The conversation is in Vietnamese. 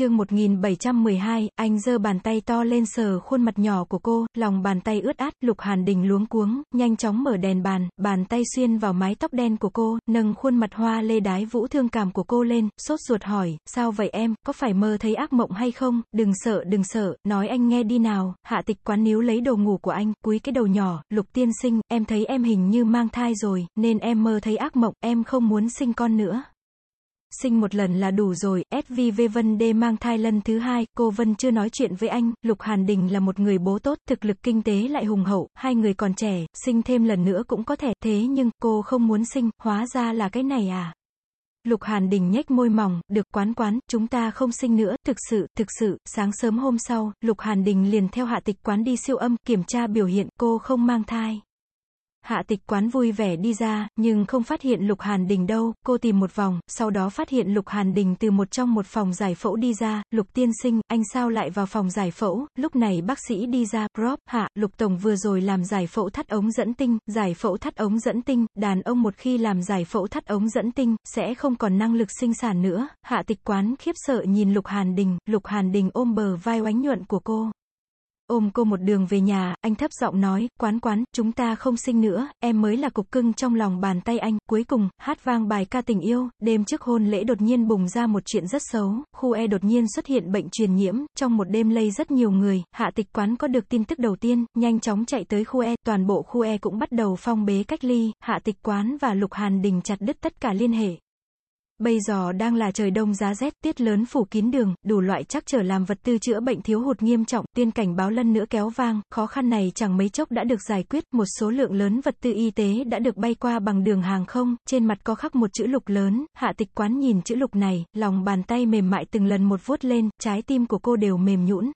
chương 1712, anh giơ bàn tay to lên sờ khuôn mặt nhỏ của cô, lòng bàn tay ướt át, Lục Hàn Đình luống cuống, nhanh chóng mở đèn bàn, bàn tay xuyên vào mái tóc đen của cô, nâng khuôn mặt hoa lê đái vũ thương cảm của cô lên, sốt ruột hỏi, sao vậy em, có phải mơ thấy ác mộng hay không, đừng sợ đừng sợ, nói anh nghe đi nào, hạ tịch quán níu lấy đồ ngủ của anh, cúi cái đầu nhỏ, Lục tiên sinh, em thấy em hình như mang thai rồi, nên em mơ thấy ác mộng, em không muốn sinh con nữa. Sinh một lần là đủ rồi, SVV Vân Đê mang thai lần thứ hai, cô Vân chưa nói chuyện với anh, Lục Hàn Đình là một người bố tốt, thực lực kinh tế lại hùng hậu, hai người còn trẻ, sinh thêm lần nữa cũng có thể, thế nhưng, cô không muốn sinh, hóa ra là cái này à. Lục Hàn Đình nhếch môi mỏng, được quán quán, chúng ta không sinh nữa, thực sự, thực sự, sáng sớm hôm sau, Lục Hàn Đình liền theo hạ tịch quán đi siêu âm, kiểm tra biểu hiện, cô không mang thai. Hạ tịch quán vui vẻ đi ra, nhưng không phát hiện Lục Hàn Đình đâu, cô tìm một vòng, sau đó phát hiện Lục Hàn Đình từ một trong một phòng giải phẫu đi ra, Lục tiên sinh, anh sao lại vào phòng giải phẫu, lúc này bác sĩ đi ra, prop, hạ, Lục Tổng vừa rồi làm giải phẫu thắt ống dẫn tinh, giải phẫu thắt ống dẫn tinh, đàn ông một khi làm giải phẫu thắt ống dẫn tinh, sẽ không còn năng lực sinh sản nữa, hạ tịch quán khiếp sợ nhìn Lục Hàn Đình, Lục Hàn Đình ôm bờ vai oánh nhuận của cô. Ôm cô một đường về nhà, anh thấp giọng nói, quán quán, chúng ta không sinh nữa, em mới là cục cưng trong lòng bàn tay anh. Cuối cùng, hát vang bài ca tình yêu, đêm trước hôn lễ đột nhiên bùng ra một chuyện rất xấu, khu E đột nhiên xuất hiện bệnh truyền nhiễm, trong một đêm lây rất nhiều người, hạ tịch quán có được tin tức đầu tiên, nhanh chóng chạy tới khu E, toàn bộ khu E cũng bắt đầu phong bế cách ly, hạ tịch quán và Lục Hàn Đình chặt đứt tất cả liên hệ. Bây giờ đang là trời đông giá rét, tiết lớn phủ kín đường, đủ loại chắc trở làm vật tư chữa bệnh thiếu hụt nghiêm trọng, tiên cảnh báo lân nữa kéo vang, khó khăn này chẳng mấy chốc đã được giải quyết, một số lượng lớn vật tư y tế đã được bay qua bằng đường hàng không, trên mặt có khắc một chữ lục lớn, hạ tịch quán nhìn chữ lục này, lòng bàn tay mềm mại từng lần một vuốt lên, trái tim của cô đều mềm nhũn,